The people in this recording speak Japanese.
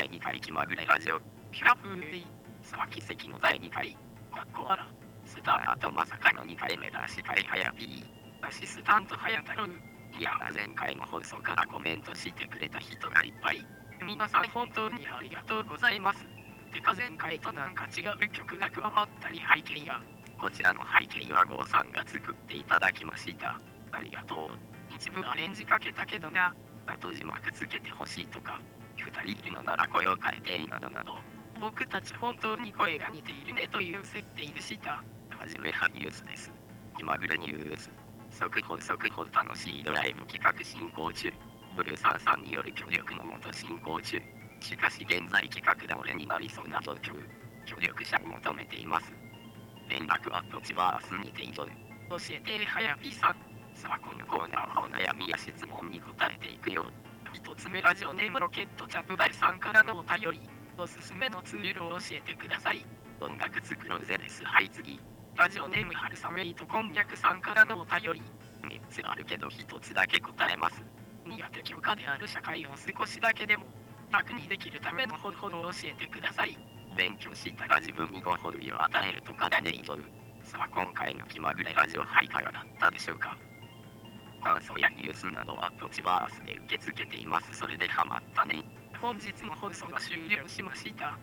第2回気まぐれラジオ。キラプーイ。さあ奇跡の第2回。かっこあら。スタートまさかの2回目だしかいはやぴー。アシスタントはやたろう。いや前回の放送からコメントしてくれた人がいっぱい。皆さん本当にありがとうございます。てか前回となんか違う曲が加わったり背景や、こちらの背景は郷さんが作っていただきました。ありがとう。一部アレンジかけたけどな。あと字幕つけてほしいとか、二人いるのなら声を変えてなどなど、僕たち本当に声が似ているねという設定でした。はじめはニュースです。気まぐれニュース。速報速報楽しいドライブ企画進行中。ブルーサーさんによる協力のもと進行中。しかし現在企画倒れになりそうな状況。協力者を求めています。連絡はどちバースにていぞ。教えてはやぴさん。さあこのコーナーはお悩みや質問に答えていくよ。一つ目ラジオネームロケットチャップバイさんからのお便り。おすすめのツールを教えてください。音楽作ろうぜです。はい次。ラジオネーム春雨糸こんにゃくさんからのお便り。3つあるけど1つだけ答えます。苦手教科である社会を少しだけでも楽にできるための方法を教えてください。勉強したら自分にご褒美を与えるとかだね、イドル。さあ今回の気まぐれラジオはいかがだったでしょうか感想やニュースなどはポチバースで受け付けています。それでハマったね。本日の放送が終了しました。